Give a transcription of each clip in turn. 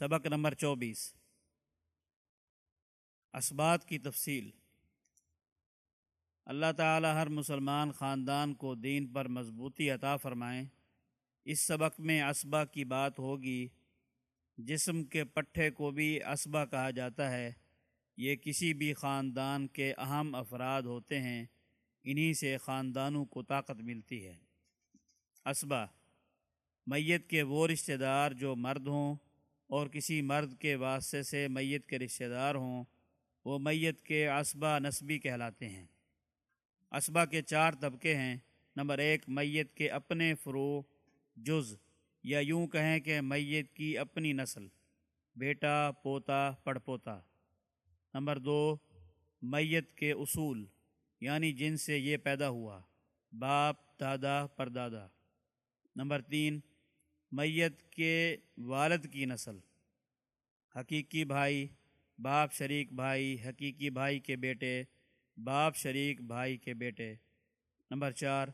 سبق نمبر چوبیس۔ اسبات کی تفصیل۔ اللہ تعالی ہر مسلمان خاندان کو دین پر مضبوطی عطا فرمائیں۔ اس سبق میں اسبا کی بات ہوگی۔ جسم کے پٹھے کو بھی اسبا کہا جاتا ہے۔ یہ کسی بھی خاندان کے اہم افراد ہوتے ہیں۔ انہی سے خاندانوں کو طاقت ملتی ہے۔ اسبا میت کے وہ رشتہ دار جو مرد ہوں۔ اور کسی مرد کے واسطے سے میت کے رشتہ دار ہوں، وہ میت کے اسبا نسبی کہلاتے ہیں۔ اسبا کے چار طبقے ہیں۔ نمبر ایک، میت کے اپنے فرو جز، یا یوں کہیں کہ میت کی اپنی نسل، بیٹا، پوتا، پڑپوتا۔ نمبر دو، میت کے اصول یعنی جن سے یہ پیدا ہوا، باپ، دادا، پردادا۔ نمبر تین میت کے والد کی نسل۔ حقیقی بھائی، باپ شریک بھائی، حقیقی بھائی کے بیٹے، باپ شریک بھائی کے بیٹے۔ نمبر چار،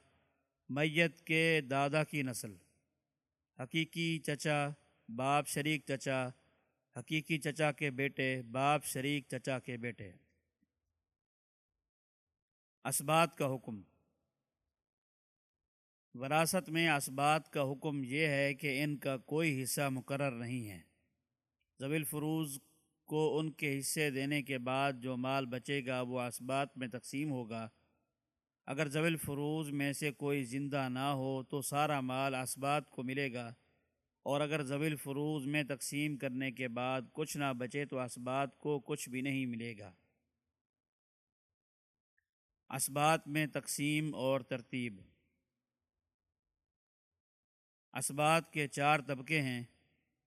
میت کے دادا کی نسل۔ حقیقی چچا، باپ شریک چچا۔ حقیقی چچا کے بیٹے، باپ شریک چچا کے بیٹے۔ اسبات کا حکم۔ وراثت میں اسبات کا حکم یہ ہے کہ ان کا کوئی حصہ مقرر نہیں ہے۔ زویل فروز کو ان کے حصے دینے کے بعد جو مال بچے گا وہ اسبات میں تقسیم ہوگا۔ اگر زویل فروز میں سے کوئی زندہ نہ ہو تو سارا مال اسبات کو ملے گا۔ اور اگر زویل فروز میں تقسیم کرنے کے بعد کچھ نہ بچے تو اسبات کو کچھ بھی نہیں ملے گا۔ اسبات میں تقسیم اور ترتیب۔ اسبات کے چار طبقے ہیں۔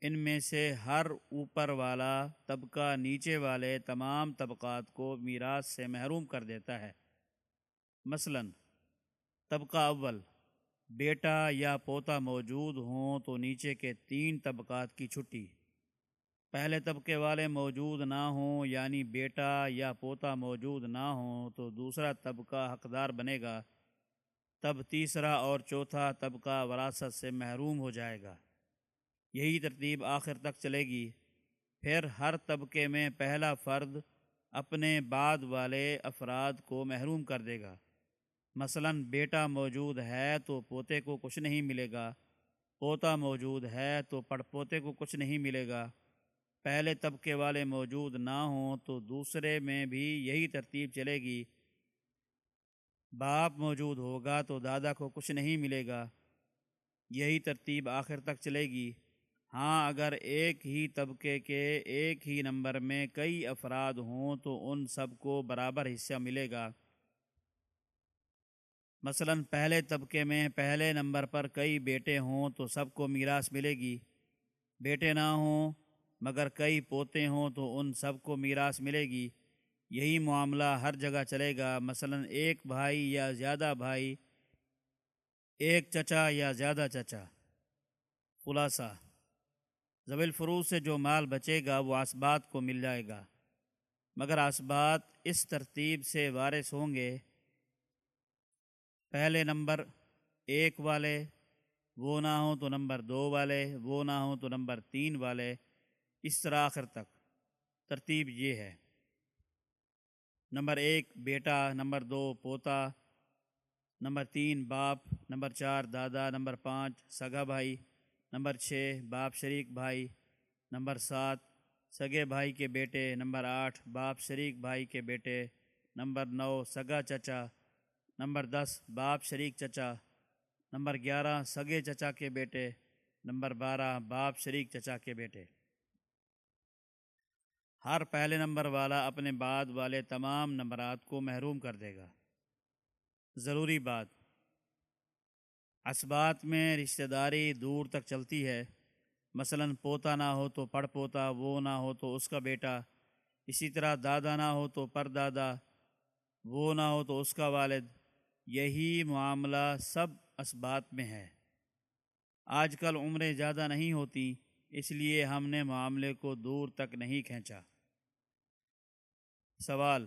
ان میں سے ہر اوپر والا طبقہ نیچے والے تمام طبقات کو میراث سے محروم کر دیتا ہے۔ مثلا، طبقہ اول، بیٹا یا پوتا موجود ہوں تو نیچے کے تین طبقات کی چھٹی۔ پہلے طبقے والے موجود نہ ہوں یعنی بیٹا یا پوتا موجود نہ ہوں تو دوسرا طبقہ حقدار بنے گا۔ تب تیسرا اور چوتھا طبقہ وراثت سے محروم ہو جائے گا۔ یہی ترتیب آخر تک چلے گی۔ پھر ہر طبقے میں پہلا فرد اپنے بعد والے افراد کو محروم کر دے گا۔ مثلا بیٹا موجود ہے تو پوتے کو کچھ نہیں ملے گا۔ پوتا موجود ہے تو پڑ پوتے کو کچھ نہیں ملے گا۔ پہلے طبقے والے موجود نہ ہوں تو دوسرے میں بھی یہی ترتیب چلے گی۔ باپ موجود ہوگا تو دادا کو کچھ نہیں ملے گا۔ یہی ترتیب آخر تک چلے گی۔ ہاں اگر ایک ہی طبقے کے ایک ہی نمبر میں کئی افراد ہوں تو ان سب کو برابر حصہ ملے گا۔ مثلا، پہلے طبقے میں پہلے نمبر پر کئی بیٹے ہوں تو سب کو میراث ملے گی۔ بیٹے نہ ہوں مگر کئی پوتے ہوں تو ان سب کو میراث ملے گی۔ یہی معاملہ ہر جگہ چلے گا۔ مثلا ایک بھائی یا زیادہ بھائی، ایک چچا یا زیادہ چچا۔ خلاصہ زویل فروز سے جو مال بچے گا وہ اسبات کو مل جائے گا۔ مگر اسبات اس ترتیب سے وارث ہوں گے۔ پہلے نمبر ایک والے، وہ نہ ہوں تو نمبر دو والے، وہ نہ ہوں تو نمبر تین والے۔ اس طرح آخر تک۔ ترتیب یہ ہے۔ نمبر ایک بیٹا، نمبر دو پوتا، نمبر تین باپ، نمبر چار دادا، نمبر پانچ سگا بھائی، نمبر چھ باپ شریک بھائی، نمبر سات سگے بھائی کے بیٹے، نمبر آٹھ باپ شریک بھائی کے بیٹے، نمبر نو سگا چچا، نمبر دس باپ شریک چچا، نمبر گیارہ سگے چچا کے بیٹے، نمبر بارہ باپ شریک چچا کے بیٹے۔ ہر پہلے نمبر والا اپنے بعد والے تمام نمبرات کو محروم کر دے گا۔ ضروری بات اسبات میں رشتہ داری دور تک چلتی ہے۔ مثلا پوتا نہ ہو تو پڑ پوتا، وہ نہ ہو تو اس کا بیٹا۔ اسی طرح دادا نہ ہو تو پر دادا، وہ نہ ہو تو اس کا والد۔ یہی معاملہ سب اسبات میں ہے۔ آج کل عمریں زیادہ نہیں ہوتی اس لیے ہم نے معاملے کو دور تک نہیں کھینچا۔ سوال،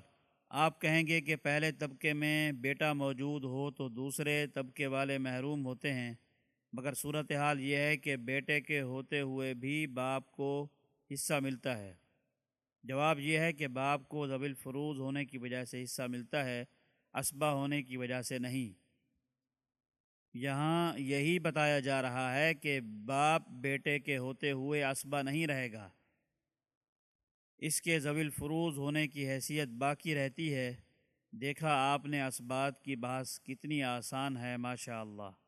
آپ کہیں گے کہ پہلے طبقے میں بیٹا موجود ہو تو دوسرے طبقے والے محروم ہوتے ہیں، مگر صورتحال یہ ہے کہ بیٹے کے ہوتے ہوئے بھی باپ کو حصہ ملتا ہے۔ جواب یہ ہے کہ باپ کو ضوی الفروز ہونے کی وجہ سے حصہ ملتا ہے اسبا ہونے کی وجہ سے نہیں۔ یہاں یہی بتایا جا رہا ہے کہ باپ بیٹے کے ہوتے ہوئے اسبا نہیں رہے گا۔ اس کے زویل فروز ہونے کی حیثیت باقی رہتی ہے۔ دیکھا آپ نے اسبات کی بحث کتنی آسان ہے ماشاء اللہ